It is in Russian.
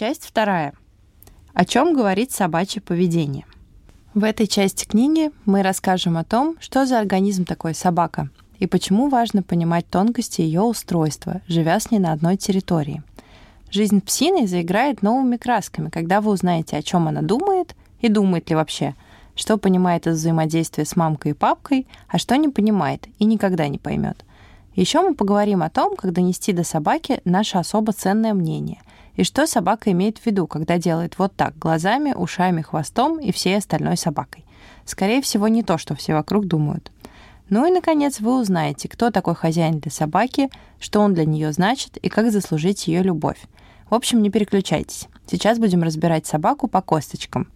Часть вторая. О чем говорит собачье поведение? В этой части книги мы расскажем о том, что за организм такой собака и почему важно понимать тонкости ее устройства, живя с ней на одной территории. Жизнь псины заиграет новыми красками, когда вы узнаете, о чем она думает и думает ли вообще, что понимает из взаимодействия с мамкой и папкой, а что не понимает и никогда не поймет. Еще мы поговорим о том, как донести до собаки наше особо ценное мнение и что собака имеет в виду, когда делает вот так, глазами, ушами, хвостом и всей остальной собакой. Скорее всего, не то, что все вокруг думают. Ну и, наконец, вы узнаете, кто такой хозяин для собаки, что он для нее значит и как заслужить ее любовь. В общем, не переключайтесь. Сейчас будем разбирать собаку по косточкам.